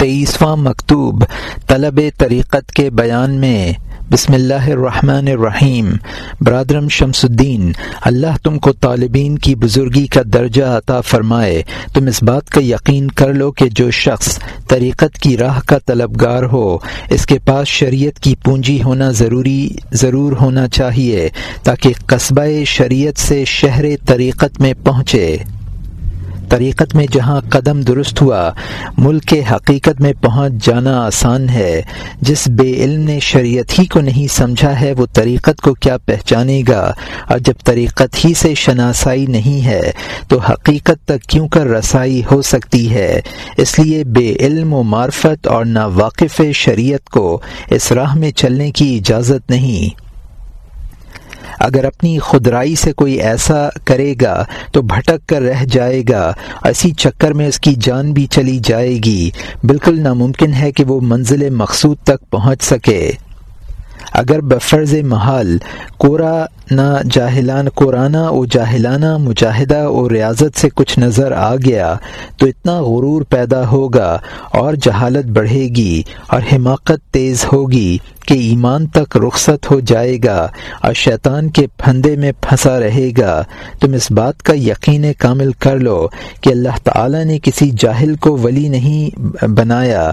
تیئیسواں مکتوب، طلب طریقت کے بیان میں۔ بسم اللہ الرحمن الرحیم۔ برادرم شمس الدین، اللہ تم کو طالبین کی بزرگی کا درجہ عطا فرمائے۔ تم اس بات کا یقین کر لو کہ جو شخص طریقت کی راہ کا طلبگار ہو، اس کے پاس شریعت کی پونجی ہونا ضروری، ضرور ہونا چاہیے، تاکہ قصبہ شریعت سے شہر طریقت میں پہنچے۔ طریقت میں جہاں قدم درست ہوا، ملک کے حقیقت میں پہنچ جانا آسان ہے۔ جس بے علم نے شریعت ہی کو نہیں سمجھا ہے، وہ طریقت کو کیا پہچانے گا؟ اور جب طریقت ہی سے شناسائی نہیں ہے، تو حقیقت تک کیوں کر رسائی ہو سکتی ہے؟ اس لیے بے علم و معرفت اور ناواقف شریعت کو اس راہ میں چلنے کی اجازت نہیں۔ اگر اپنی خدرائی سے کوئی ایسا کرے گا تو بھٹک کر رہ جائے گا، اسی چکر میں اس کی جان بھی چلی جائے گی۔ بالکل ناممکن ہے کہ وہ منزل مقصود تک پہنچ سکے۔ اگر بفرض محال کورا نہ جاہلان قرآنہ و جاہلانہ مجاہدہ و ریاضت سے کچھ نظر آ گیا تو اتنا غرور پیدا ہوگا اور جہالت بڑھے گی اور حماقت تیز ہوگی۔ کہ ایمان تک رخصت ہو جائے گا اور شیطان کے پھندے میں پھنسا رہے گا۔ تم اس بات کا یقین کامل کر لو کہ اللہ تعالی نے کسی جاہل کو ولی نہیں بنایا۔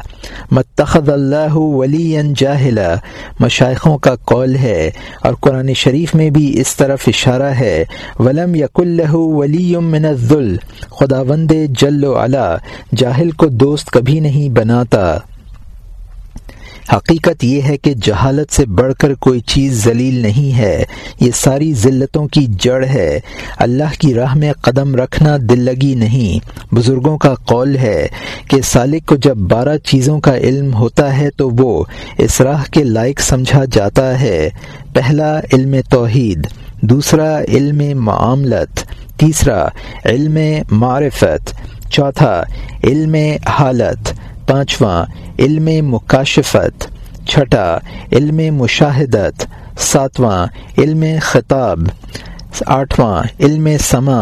متخذ اللہ ولی جاہلا مشائقوں کا قول ہے اور قرآن شریف میں بھی اس طرف اشارہ ہے۔ ولم یق اللہ ولی من الذل۔ خدا وند جل و علا جاہل کو دوست کبھی نہیں بناتا۔ حقیقت یہ ہے کہ جہالت سے بڑھ کر کوئی چیز ذلیل نہیں ہے، یہ ساری ذلتوں کی جڑ ہے۔ اللہ کی راہ میں قدم رکھنا دل لگی نہیں۔ بزرگوں کا قول ہے کہ سالک کو جب بارہ چیزوں کا علم ہوتا ہے تو وہ اس راہ کے لائق سمجھا جاتا ہے۔ پہلا، علم توحید۔ دوسرا، علم معاملت۔ تیسرا، علم معرفت۔ چوتھا، علم حالت۔ پانچواں، علم مکاشفت، چھٹا، علم مشاہدت، ساتواں، علم خطاب، آٹھواں، علم سما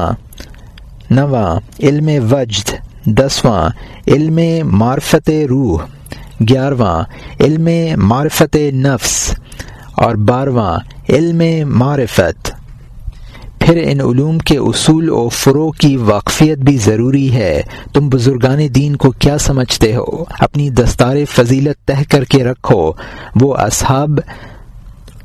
نواں، علم وجد، دسواں، علم معرفت روح، گیارہواں، علم معرفت نفس، اور بارہواں، علم معرفت۔ پھر ان علوم کے اصول و فروغ کی واقفیت بھی ضروری ہے۔ تم بزرگان دین کو کیا سمجھتے ہو؟ اپنی دستار فضیلت تہ کر کے رکھو۔ وہ اصحاب،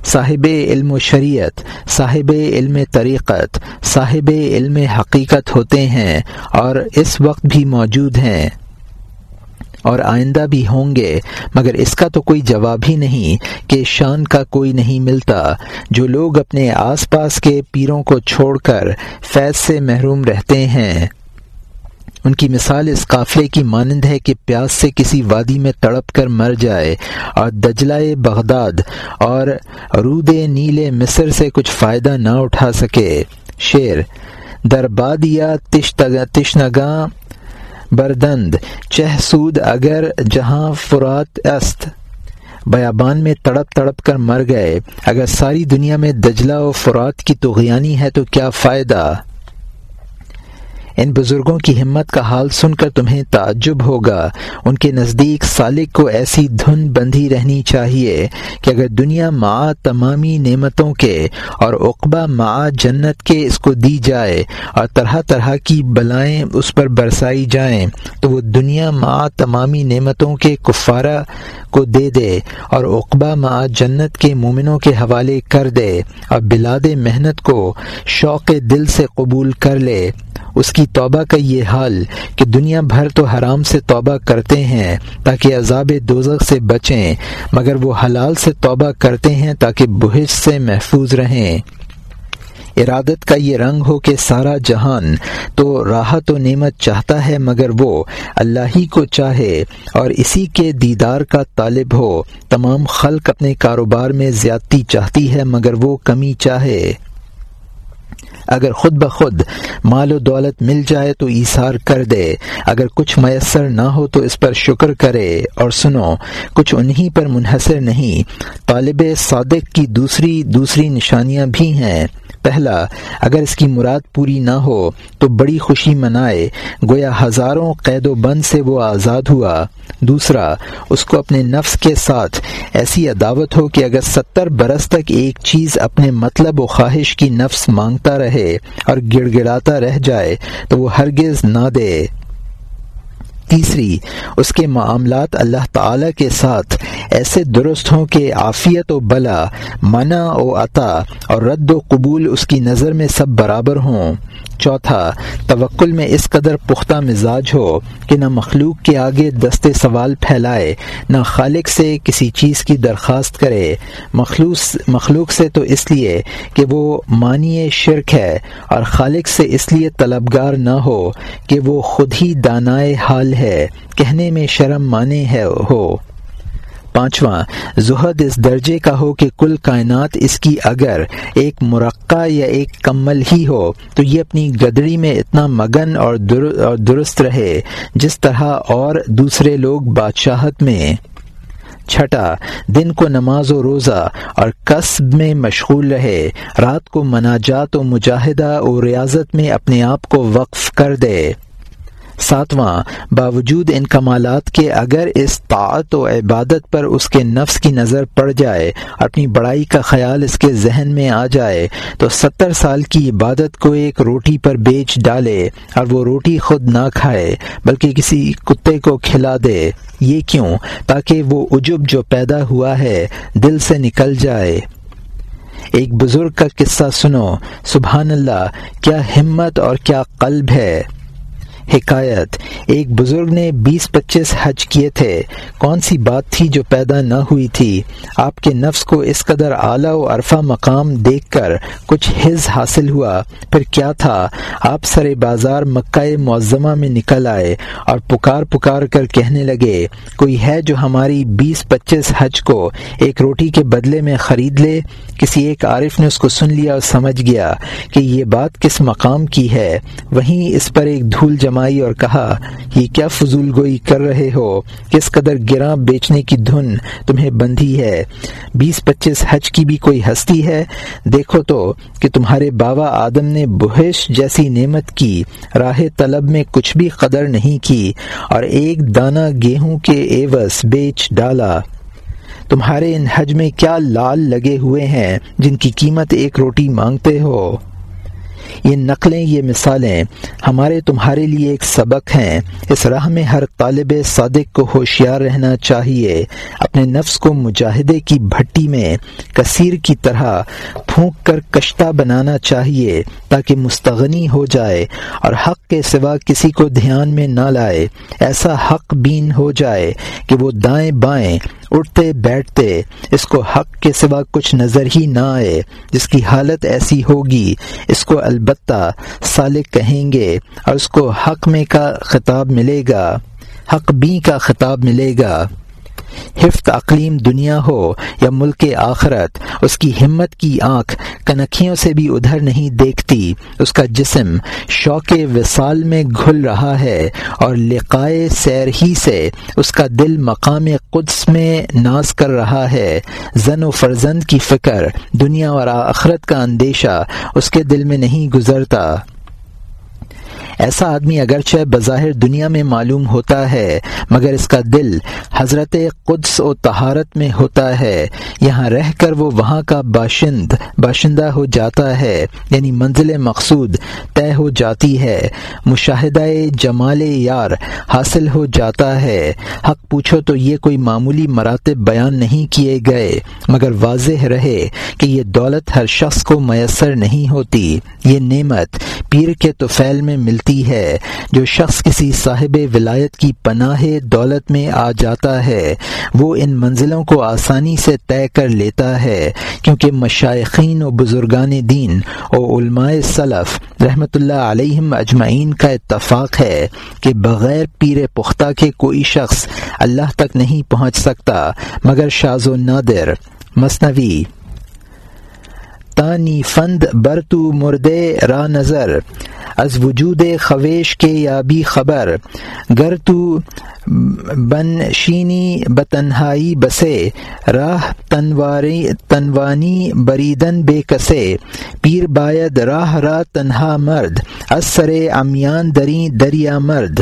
صاحب علم و شریعت، صاحب علم طریقت، صاحب علم حقیقت ہوتے ہیں اور اس وقت بھی موجود ہیں۔ اور آئندہ بھی ہوں گے، مگر اس کا تو کوئی جواب ہی نہیں کہ شان کا کوئی نہیں ملتا۔ جو لوگ اپنے آس پاس کے پیروں کو چھوڑ کر فیض سے محروم رہتے ہیں۔ ان کی مثال اس قافلے کی مانند ہے کہ پیاس سے کسی وادی میں تڑپ کر مر جائے اور دجلائے بغداد اور رود نیل مصر سے کچھ فائدہ نہ اٹھا سکے۔ شیر دربادیا تشنگاں بردند۔ چہ سود اگر جہاں فرات است۔ بیابان میں تڑپ تڑپ کر مر گئے۔ اگر ساری دنیا میں دجلہ و فرات کی تغیانی ہے تو کیا فائدہ؟ ان بزرگوں کی ہمت کا حال سن کر تمہیں تعجب ہوگا۔ ان کے نزدیک سالک کو ایسی دھن بندھی رہنی چاہیے کہ اگر دنیا مع تمامی نعمتوں کے اور اقبا مع جنت کے اس کو دی جائے اور طرح طرح کی بلائیں اس پر برسائی جائیں، تو وہ دنیا مع تمامی نعمتوں کے کفارہ کو دے دے اور اقبا مع جنت کے مومنوں کے حوالے کر دے اور بلاد محنت کو شوق دل سے قبول کر لے۔ اس کی توبہ کا یہ حال کہ دنیا بھر تو حرام سے توبہ کرتے ہیں تاکہ عذاب دوزخ سے بچیں، مگر وہ حلال سے توبہ کرتے ہیں تاکہ بہش سے محفوظ رہیں۔ ارادت کا یہ رنگ ہو کہ سارا جہان تو راحت و نعمت چاہتا ہے، مگر وہ اللہ ہی کو چاہے اور اسی کے دیدار کا طالب ہو۔ تمام خلق اپنے کاروبار میں زیادتی چاہتی ہے، مگر وہ کمی چاہے۔ اگر خود بخود مال و دولت مل جائے تو ایثار کر دے۔ اگر کچھ میسر نہ ہو تو اس پر شکر کرے۔ اور سنو، کچھ انہی پر منحصر نہیں، طالب صادق کی دوسری دوسری نشانیاں بھی ہیں۔ پہلا، اگر اس کی مراد پوری نہ ہو تو بڑی خوشی منائے، گویا ہزاروں قید و بند سے وہ آزاد ہوا۔ دوسرا، اس کو اپنے نفس کے ساتھ ایسی عداوت ہو کہ اگر ستر برس تک ایک چیز اپنے مطلب و خواہش کی نفس مانگتا رہے اور گڑ گڑاتا رہ جائے تو وہ ہرگز نہ دے۔ تیسری، اس کے معاملات اللہ تعالی کے ساتھ ایسے درست ہوں کہ عافیت و بلا، منع و عطا اور رد و قبول اس کی نظر میں سب برابر ہوں۔ چوتھا، توکل میں اس قدر پختہ مزاج ہو کہ نہ مخلوق کے آگے دست سوال پھیلائے، نہ خالق سے کسی چیز کی درخواست کرے۔ مخلوق مخلوق سے تو اس لیے کہ وہ معنی شرک ہے اور خالق سے اس لیے طلبگار نہ ہو کہ وہ خود ہی دانائے حال ہے، کہنے میں شرم مانے ہے، ہو۔ پانچواں، زہد اس درجے کا ہو کہ کل کائنات اس کی اگر ایک مرقع یا ایک کمل ہی ہو، تو یہ اپنی گدڑی میں اتنا مگن اور درست رہے، جس طرح اور دوسرے لوگ بادشاہت میں۔ چھٹا، دن کو نماز و روزہ اور قصب میں مشغول رہے، رات کو مناجات و مجاہدہ و ریاضت میں اپنے آپ کو وقف کر دے۔ ساتواں، باوجود ان کمالات کے اگر اس طاعت و عبادت پر اس کے نفس کی نظر پڑ جائے، اپنی بڑائی کا خیال اس کے ذہن میں آ جائے، تو ستر سال کی عبادت کو ایک روٹی پر بیچ ڈالے اور وہ روٹی خود نہ کھائے، بلکہ کسی کتے کو کھلا دے۔ یہ کیوں؟ تاکہ وہ عجب جو پیدا ہوا ہے، دل سے نکل جائے۔ ایک بزرگ کا قصہ سنو۔ سبحان اللہ، کیا ہمت اور کیا قلب ہے۔ حکایت۔ ایک بزرگ نے بیس پچیس حج کیے تھے۔ کون سی بات تھی جو پیدا نہ ہوئی تھی؟ آپ کے نفس کو اس قدر اعلیٰ و عرفہ مقام دیکھ کر کچھ حز حاصل ہوا۔ پھر کیا تھا؟ آپ سر بازار مکہ معظمہ میں نکل آئے اور پکار پکار کر کہنے لگے، کوئی ہے جو ہماری بیس پچیس حج کو ایک روٹی کے بدلے میں خرید لے؟ کسی ایک عارف نے اس کو سن لیا اور سمجھ گیا کہ یہ بات کس مقام کی ہے۔ وہیں اس پر ایک دھول جمع اور کہا، یہ کیا فضول گوئی کر رہے ہو کس قدر گراں بیچنے کی دھن تمہیں بندھی ہے؟ بیس پچیس حج کی بھی کوئی ہستی ہے؟ دیکھو تو کہ تمہارے بابا آدم نے بحش جیسی نعمت کی، راہ طلب میں کچھ بھی قدر نہیں کی، اور ایک دانہ گیہوں کے ایوس بیچ ڈالا۔ تمہارے ان حج میں کیا لال لگے ہوئے ہیں جن کی قیمت ایک روٹی مانگتے ہو؟ یہ نقلیں، یہ مثالیں ہمارے تمہارے لیے ایک سبق ہیں۔ اس راہ میں ہر طالب صادق کو ہوشیار رہنا چاہیے۔ اپنے نفس کو مجاہدے کی بھٹی میں کثیر کی طرح پھونک کر کشتہ بنانا چاہیے تاکہ مستغنی ہو جائے اور حق کے سوا کسی کو دھیان میں نہ لائے۔ ایسا حق بین ہو جائے کہ وہ دائیں بائیں اٹھتے بیٹھتے اس کو حق کے سوا کچھ نظر ہی نہ آئے۔ جس کی حالت ایسی ہوگی، اس کو البتہ سالک کہیں گے اور اس کو حق میں کا خطاب ملے گا۔ حق بی کا خطاب ملے گا۔ حفظ اقلیم دنیا ہو یا ملک آخرت، اس کی ہمت کی آنکھ کنکھیوں سے بھی ادھر نہیں دیکھتی، اس کا جسم شوق وصال میں گھل رہا ہے اور لقائے سیر ہی سے اس کا دل مقام قدس میں ناز کر رہا ہے۔ زن و فرزند کی فکر دنیا اور آخرت کا اندیشہ اس کے دل میں نہیں گزرتا۔ ایسا آدمی اگرچہ بظاہر دنیا میں معلوم ہوتا ہے، مگر اس کا دل حضرت قدس و تہارت میں ہوتا ہے۔ یہاں رہ کر وہ وہاں کا باشند، باشندہ ہو جاتا ہے یعنی منزل مقصود طے ہو جاتی ہے۔ مشاہدہ جمال یار حاصل ہو جاتا ہے۔ حق پوچھو تو یہ کوئی معمولی مراتب بیان نہیں کیے گئے، مگر واضح رہے کہ یہ دولت ہر شخص کو میسر نہیں ہوتی۔ یہ نعمت پیر کے توفیل میں ملتی ہے، جو شخص کسی صاحب ولایت کی پناہ دولت میں آ جاتا ہے، وہ ان منزلوں کو آسانی سے طے کر لیتا ہے، کیونکہ مشائقین و بزرگان دین اور علماء صلف رحمۃ اللہ علیہم اجمعین کا اتفاق ہے کہ بغیر پیر پختہ کے کوئی شخص اللہ تک نہیں پہنچ سکتا، مگر شاز و نادر، مصنوی تانی فند بر تو مردے را نظر، از وجود خویش کے یابی خبر گر تو بن شینی بتنہائی بسے، راہ تنواری، تنوانی بریدن بے کسے، پیر باید راہ را تنہا مرد، از سرے امیان دری دریا مرد۔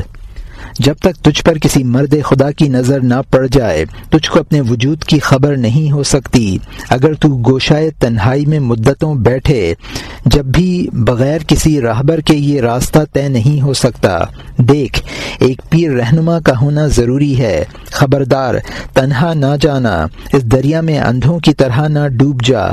جب تک تجھ پر کسی مرد خدا کی نظر نہ پڑ جائے، تجھ کو اپنے وجود کی خبر نہیں ہو سکتی۔ اگر تو گوشائے تنہائی میں مدتوں بیٹھے، جب بھی بغیر کسی راہبر کے یہ راستہ طے نہیں ہو سکتا۔ دیکھ، ایک پیر رہنما کا ہونا ضروری ہے۔ خبردار، تنہا نہ جانا، اس دریا میں اندھوں کی طرح نہ ڈوب جا۔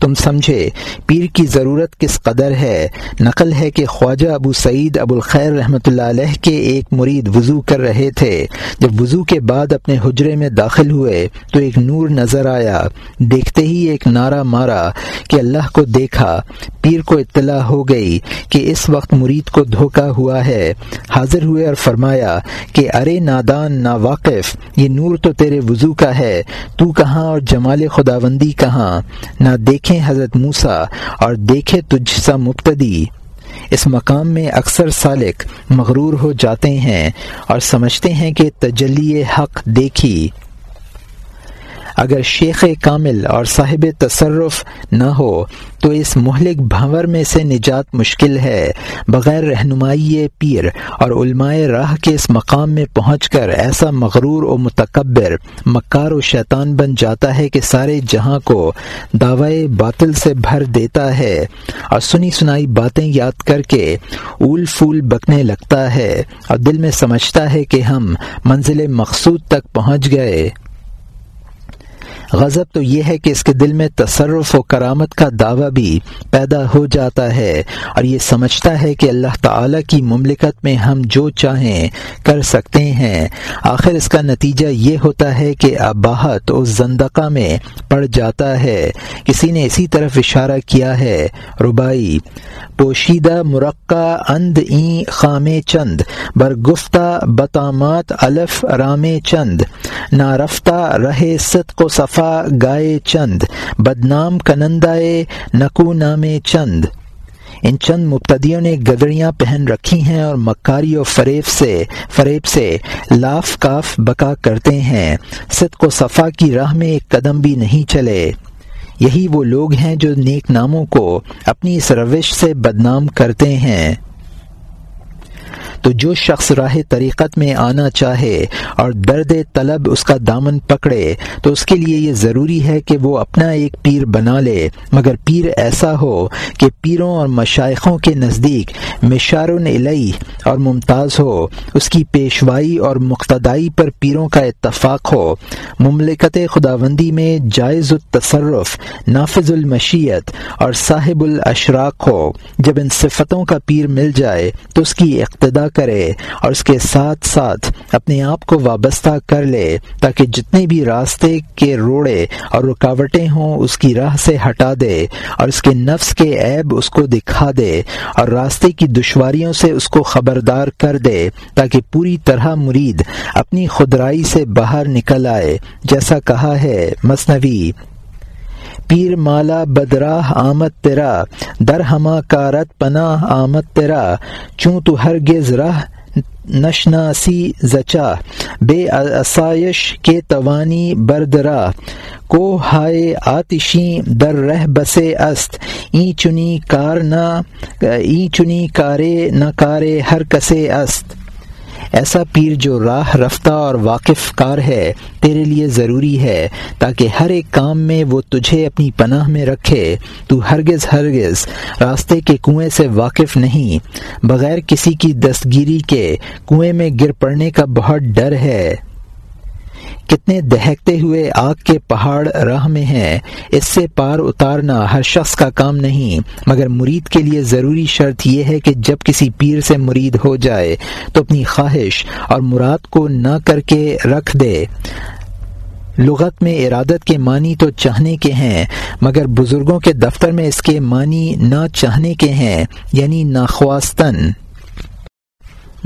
تم سمجھے، پیر کی ضرورت کس قدر ہے؟ نقل ہے کہ خواجہ ابو سعید ابو الخیر رحمۃ اللہ علیہ کے ایک مرید وضو کر رہے تھے۔ جب وضو کے بعد اپنے حجرے میں داخل ہوئے تو ایک نور نظر آیا۔ دیکھتے ہی ایک نعرہ مارا کہ اللہ کو دیکھا۔ پیر کو اطلاع ہو گئی کہ اس وقت مرید کو دھوکا ہوا ہے۔ حاضر ہوئے اور فرمایا کہ ارے نادان نا واقف یہ نور تو تیرے وضو کا ہے۔ تو کہاں اور جمال خداوندی کہاں؟ نہ دیکھ دیکھیں حضرت موسا اور دیکھے تجھ سا مبتدی۔ اس مقام میں اکثر سالک مغرور ہو جاتے ہیں اور سمجھتے ہیں کہ تجلی حق دیکھی۔ اگر شیخ کامل اور صاحب تصرف نہ ہو، تو اس مہلک بھنور میں سے نجات مشکل ہے۔ بغیر رہنمائی پیر اور علماء راہ کے اس مقام میں پہنچ کر ایسا مغرور و متکبر مکار و شیطان بن جاتا ہے کہ سارے جہاں کو دعوی باطل سے بھر دیتا ہے۔ اور سنی سنائی باتیں یاد کر کے اول پھول بکنے لگتا ہے اور دل میں سمجھتا ہے کہ ہم منزل مقصود تک پہنچ گئے۔ غضب تو یہ ہے کہ اس کے دل میں تصرف و کرامت کا دعویٰ بھی پیدا ہو جاتا ہے اور یہ سمجھتا ہے کہ اللہ تعالی کی مملکت میں ہم جو چاہیں کر سکتے ہیں۔ آخر اس کا نتیجہ یہ ہوتا ہے کہ اباہت اس زندقہ میں پڑ جاتا ہے۔ کسی نے اسی طرف اشارہ کیا ہے۔ ربائی پوشیدہ مرقع، اند این خام چند، برگفتہ بتامات، الف رام چند۔ نارفتہ رہے صدق و صفا گائے چند، بدنام کنندائے نکو نام چند۔ ان چند مبتدیوں نے گدڑیاں پہن رکھی ہیں اور مکاری و فریب سے فریب سے لاف کاف بکا کرتے ہیں۔ صدق و صفا کی راہ میں ایک قدم بھی نہیں چلے۔ یہی وہ لوگ ہیں جو نیک ناموں کو اپنی اس روش سے بدنام کرتے ہیں۔ تو جو شخص راہ طریقت میں آنا چاہے اور درد طلب اس کا دامن پکڑے، تو اس کے لیے یہ ضروری ہے کہ وہ اپنا ایک پیر بنا لے۔ مگر پیر ایسا ہو کہ پیروں اور مشائقوں کے نزدیک مشار الہی اور ممتاز ہو، اس کی پیشوائی اور مقتدائی پر پیروں کا اتفاق ہو۔ مملکت خداوندی میں جائز التصرف، نافذ المشیت اور صاحب الاشراق ہو۔ جب ان صفتوں کا پیر مل جائے، تو اس کی اقتدا کرے اور اس کے ساتھ ساتھ اپنے آپ کو وابستہ کر لے تاکہ جتنے بھی راستے کے روڑے اور رکاوٹیں ہوں اس کی راہ سے ہٹا دے اور اس کے نفس کے عیب اس کو دکھا دے اور راستے کی دشواریوں سے اس کو خبردار کر دے تاکہ پوری طرح مرید اپنی خدرائی سے باہر نکل آئے، جیسا کہا ہے مصنوی پیر مالا بدراہ آمد تیرا، در ہما کارت پناہ آمد تیرا، چوں تو ہر گز راہ نشناسی زچا، بے اسائش کے توانی بردرا، کو ہائے آتشی در رہ بسے است این چنی کار نہ این چنی کارے نہ کارے ہر کسے است۔ ایسا پیر جو راہ رفتہ اور واقف کار ہے، تیرے لیے ضروری ہے، تاکہ ہر ایک کام میں وہ تجھے اپنی پناہ میں رکھے۔ تو ہرگز ہرگز راستے کے کنویں سے واقف نہیں، بغیر کسی کی دستگیری کے کنویں میں گر پڑنے کا بہت ڈر ہے۔ کتنے دہکتے ہوئے آگ کے پہاڑ راہ میں ہیں، اس سے پار اتارنا ہر شخص کا کام نہیں۔ مگر مرید کے لیے ضروری شرط یہ ہے کہ جب کسی پیر سے مرید ہو جائے، تو اپنی خواہش اور مراد کو نہ کر کے رکھ دے۔ لغت میں ارادت کے معنی تو چاہنے کے ہیں، مگر بزرگوں کے دفتر میں اس کے معنی نہ چاہنے کے ہیں یعنی ناخواستن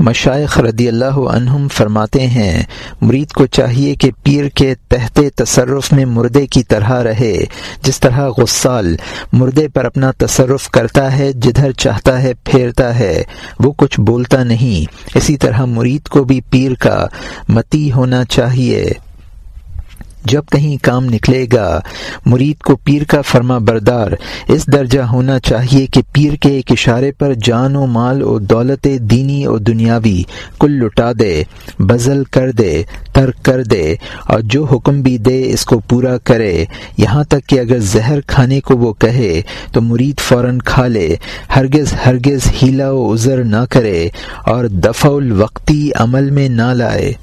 مشائق رضی اللہ عنہم فرماتے ہیں، مرید کو چاہیے کہ پیر کے تحت تصرف میں مردے کی طرح رہے، جس طرح غسال مردے پر اپنا تصرف کرتا ہے، جدھر چاہتا ہے پھیرتا ہے، وہ کچھ بولتا نہیں۔ اسی طرح مرید کو بھی پیر کا متی ہونا چاہیے۔ جب کہیں کام نکلے گا، مرید کو پیر کا فرما بردار، اس درجہ ہونا چاہیے کہ پیر کے ایک اشارے پر جان و مال و دولت دینی و دنیاوی کل لٹا دے بزل کر دے، ترک کر دے، اور جو حکم بھی دے اس کو پورا کرے۔ یہاں تک کہ اگر زہر کھانے کو وہ کہے تو مرید فوراً کھا لے، ہرگز ہرگز ہیلا و عذر نہ کرے اور دفع الوقتی عمل میں نہ لائے۔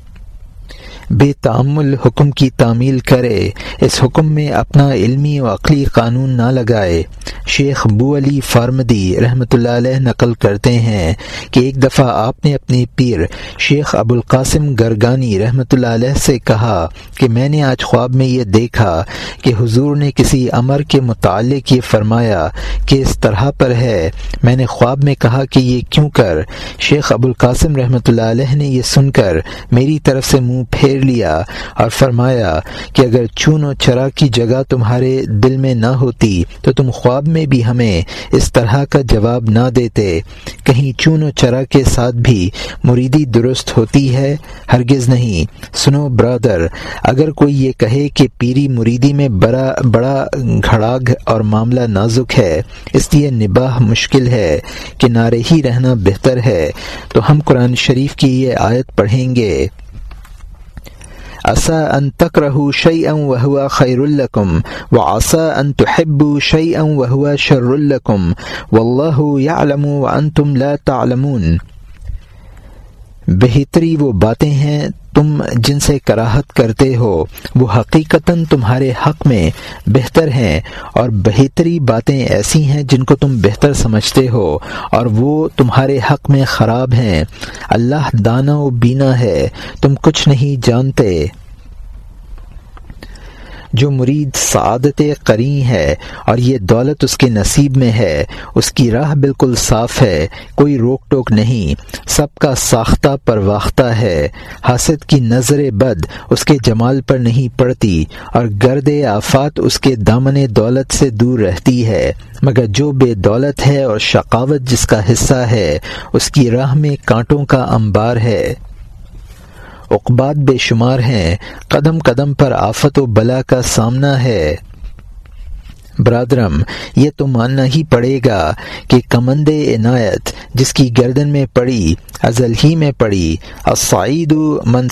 بے تعمل حکم کی تعمیل کرے۔ اس حکم میں اپنا علمی و عقلی قانون نہ لگائے۔ شیخ بو علی فارمدی رحمۃ اللہ علیہ نقل کرتے ہیں کہ ایک دفعہ آپ نے اپنے پیر شیخ ابو القاسم گرگانی رحمۃ اللہ علیہ سے کہا کہ میں نے آج خواب میں یہ دیکھا کہ حضور نے کسی امر کے متعلق یہ فرمایا کہ اس طرح پر ہے۔ میں نے خواب میں کہا کہ یہ کیوں کر؟ شیخ ابو القاسم رحمۃ اللہ علیہ نے یہ سن کر میری طرف سے منہ پھیر لیا اور فرمایا کہ اگر چون و چرا کی جگہ تمہارے دل میں نہ ہوتی تو تم خواب میں بھی ہمیں اس طرح کا جواب نہ دیتے۔ کہیں چون و چرا کے ساتھ بھی مریدی درست ہوتی ہے، ہرگز نہیں۔ سنو برادر، اگر کوئی یہ کہے کہ پیری مریدی میں بڑا بڑا گھڑاگ اور معاملہ نازک ہے، اس لیے نباہ مشکل ہے کہ نارے ہی رہنا بہتر ہے۔ تو ہم قرآن شریف کی یہ آیت پڑھیں گے۔ عسى أن تكرهوا شيئا وهو خير لكم، وعسى أن تحبوا شيئا وهو شر لكم. والله يعلم وأنتم لا تعلمون. بہتری وہ باتیں ہیں تم جن سے کراہت کرتے ہو، وہ حقیقتاً تمہارے حق میں بہتر ہیں، اور بہتری باتیں ایسی ہیں جن کو تم بہتر سمجھتے ہو، اور وہ تمہارے حق میں خراب ہیں۔ اللہ دانا و بینا ہے، تم کچھ نہیں جانتے۔ جو مرید سعادت قری ہے اور یہ دولت اس کے نصیب میں ہے، اس کی راہ بالکل صاف ہے، کوئی روک ٹوک نہیں، سب کا ساختہ پرواختہ ہے۔ حاسد کی نظر بد اس کے جمال پر نہیں پڑتی اور گرد آفات اس کے دامن دولت سے دور رہتی ہے۔ مگر جو بے دولت ہے اور شقاوت جس کا حصہ ہے، اس کی راہ میں کانٹوں کا انبار ہے۔ اقبات بے شمار ہیں قدم قدم پر آفت و بلا کا سامنا ہے۔ برادرم، یہ تو ماننا ہی پڑے گا کہ کمند عنایت جس کی گردن میں پڑی، ازل ہی میں پڑی السعید من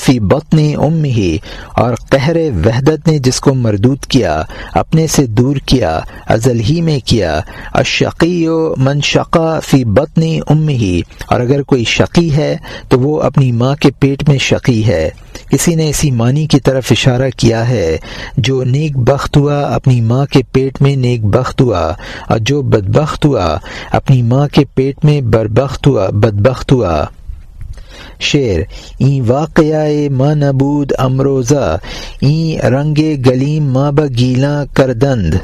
فی بطن ام ہی اور قہر وحدت نے جس کو مردود کیا، اپنے سے دور کیا، ازل ہی میں کیا، الشقی من شقا فی بطن ام ہی اور اگر کوئی شقی ہے تو وہ اپنی ماں کے پیٹ میں شقی ہے۔ کسی نے اسی معنی کی طرف اشارہ کیا ہے، جو نیک بخت ہوا اپنی ماں کے پیٹ میں نیک بخت ہوا اور جو بدبخت ہوا، اپنی ماں کے پیٹ میں بربخت ہوا، بدبخت ہوا۔ شیر این واقعہ ماں نبود امروزہ، این رنگ گلیم ماں بگیلا کردند۔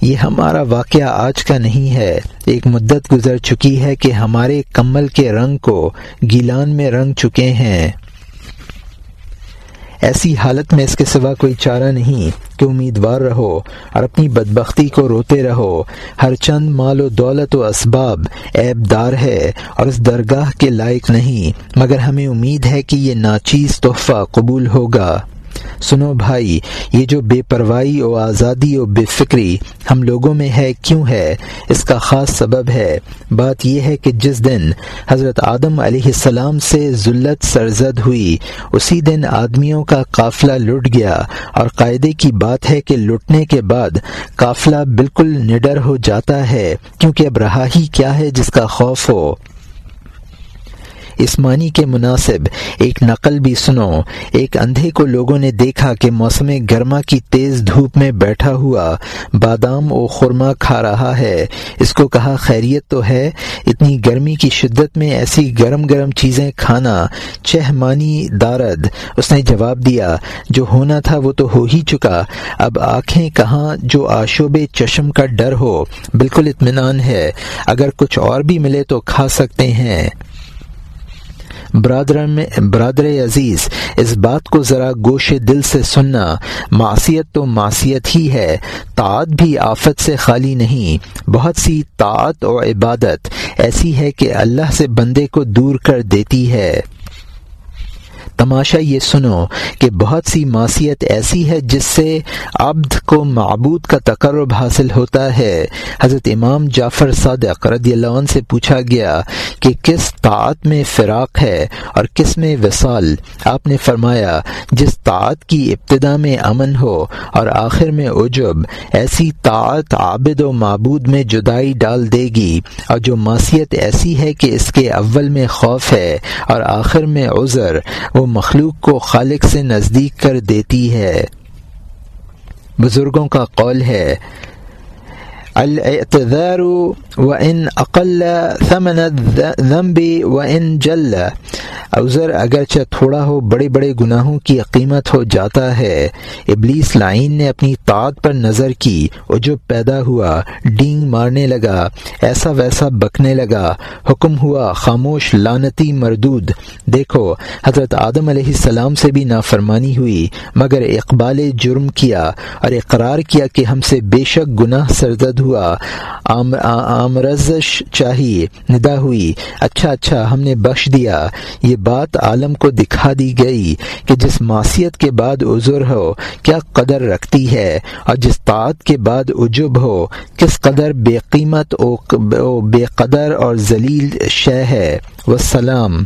یہ ہمارا واقعہ آج کا نہیں ہے۔ ایک مدت گزر چکی ہے کہ ہمارے کمل کے رنگ کو گیلان میں رنگ چکے ہیں۔ ایسی حالت میں اس کے سوا کوئی چارہ نہیں کہ امیدوار رہو اور اپنی بدبختی کو روتے رہو۔ ہر چند مال و دولت و اسباب عیب دار ہے اور اس درگاہ کے لائق نہیں، مگر ہمیں امید ہے کہ یہ ناچیز تحفہ قبول ہوگا۔ سنو بھائی، یہ جو بے پرواہی و آزادی و بے فکری ہم لوگوں میں ہے کیوں ہے؟ اس کا خاص سبب ہے۔ بات یہ ہے کہ جس دن حضرت آدم علیہ السلام سے ذلت سرزد ہوئی، اسی دن آدمیوں کا قافلہ لٹ گیا اور قاعدے کی بات ہے کہ لٹنے کے بعد قافلہ بالکل نڈر ہو جاتا ہے، کیونکہ اب رہا ہی کیا ہے جس کا خوف ہو۔ اس معنی کے مناسب، ایک نقل بھی سنو۔ ایک اندھے کو لوگوں نے دیکھا کہ موسم گرما کی تیز دھوپ میں بیٹھا ہوا بادام و خورما کھا رہا ہے۔ اس کو کہا، خیریت تو ہے، اتنی گرمی کی شدت میں ایسی گرم گرم چیزیں کھانا۔ چہ مانی دارد۔ اس نے جواب دیا، جو ہونا تھا وہ تو ہو ہی چکا۔ اب آنکھیں کہاں جو آشوب چشم کا ڈر ہو۔ بالکل اطمینان ہے۔ اگر کچھ اور بھی ملے تو کھا سکتے ہیں۔ برادر برادر عزیز، اس بات کو ذرا گوش دل سے سننا، معصیت تو معصیت ہی ہے، طاعت بھی آفت سے خالی نہیں، بہت سی طاعت اور عبادت ایسی ہے کہ اللہ سے بندے کو دور کر دیتی ہے۔ تماشا یہ سنو کہ بہت سی معصیت ایسی ہے جس سے عبد کو معبود کا تقرب حاصل ہوتا ہے۔ حضرت امام جعفر صادق رضی اللہ عنہ سے پوچھا گیا کہ کس طاعت میں فراق ہے اور کس میں وصال؟ آپ نے فرمایا، جس طاعت کی ابتدا میں امن ہو اور آخر میں عجب، ایسی طاعت عابد و معبود میں جدائی ڈال دے گی۔ اور جو معصیت ایسی ہے کہ اس کے اول میں خوف ہے اور آخر میں عذر، وہ مخلوق کو خالق سے نزدیک کر دیتی ہے۔ بزرگوں کا قول ہے الاعتذار وان اقل ثمن الذنب وان جل. عذر اگرچہ تھوڑا ہو، بڑے بڑے گناہوں کی قیمت ہو جاتا ہے۔ ابلیس لائن نے اپنی طاعت پر نظر کی اور جو پیدا ہوا، ڈینگ مارنے لگا، ایسا ویسا بکنے لگا۔ حکم ہوا، خاموش لانتی مردود۔ دیکھو، حضرت آدم علیہ السلام سے بھی نافرمانی ہوئی، مگر اقبال جرم کیا اور اقرار کیا کہ ہم سے بے شک گناہ سرزد ہوا۔ آمرزش چاہیے ندا ہوئی۔ اچھا اچھا ہم نے بخش دیا۔ یہ بات عالم کو دکھا دی گئی کہ جس معصیت کے بعد عذر ہو، کیا قدر رکھتی ہے؟ اور جس طاعت کے بعد عجب ہو، کس قدر بے قیمت او بے قدر اور ذلیل شے ہے۔ وسلام